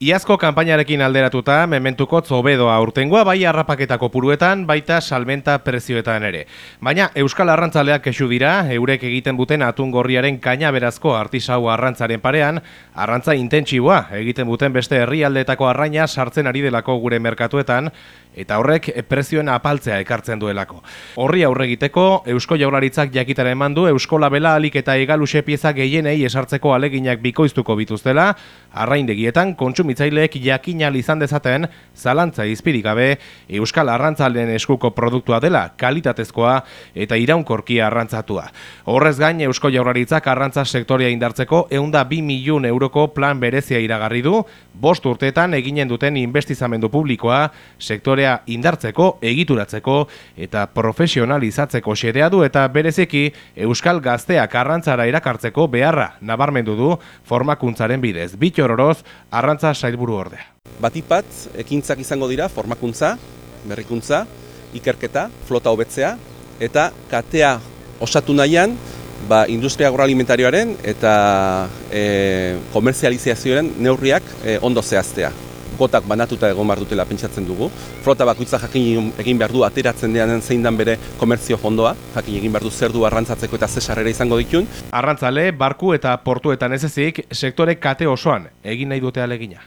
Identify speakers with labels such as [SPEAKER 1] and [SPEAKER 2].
[SPEAKER 1] Iazko kanpainarekin alderatuta, mementuko zobedoa urtengoa bai harrapaketako puruetan, baita salmenta prezioetan ere. Baina Euskal Arrantzaleak kesu dira, eurek egiten buten atun gorriaren kaina berazko artisau arrantzaren parean, arrantza intentsiboa egiten buten beste herrialdeetako arraina sartzen ari delako gure merkatuetan, eta horrek prezioen apaltzea ekartzen duelako. Horri aurre egiteko, Eusko Jaurlaritzak jakitara eman du Eusko Labela alik eta egaluse pieza gehienei esartzeko aleginak bikoiztuko bituztela, arraindegietan kontsumitzaileek jakin izan dezaten zalantza izpirik gabe Euskal Arrantzalen eskuko produktua dela, kalitatezkoa eta iraunkorkia arrantzatua. Horrez gain Eusko Jaurlaritzak arrantza sektoria indartzeko eunda bi milun euroko plan berezia iragarri du, bost urteetan eginen duten investizamendu publikoa sektorea indartzeko, egituratzeko eta profesionalizatzeko xedea du eta bereziki Euskal Gazteak arrantzara irakartzeko beharra nabarmendu du formakuntzaren bidez. Bitxor oroz, arrantza sailburu ordea.
[SPEAKER 2] Batipat, ekintzak izango dira formakuntza, berrikuntza, ikerketa, flota hobetzea eta katea osatu nahian ba, industria agroalimentarioaren eta e, komerzializazioaren neurriak e, ondo zehaztea. Kotak banatuta egon behar dutela pentsatzen dugu. Flota bakoitza jakin egin behar du ateratzen deanen zein dan bere komertzio fondoa, jakin egin behar du zer du arrantzatzeko eta zesarrera izango ditun.
[SPEAKER 1] Arrantzale, barku eta portuetan ez ezik, sektore kate osoan egin nahi dute alegina.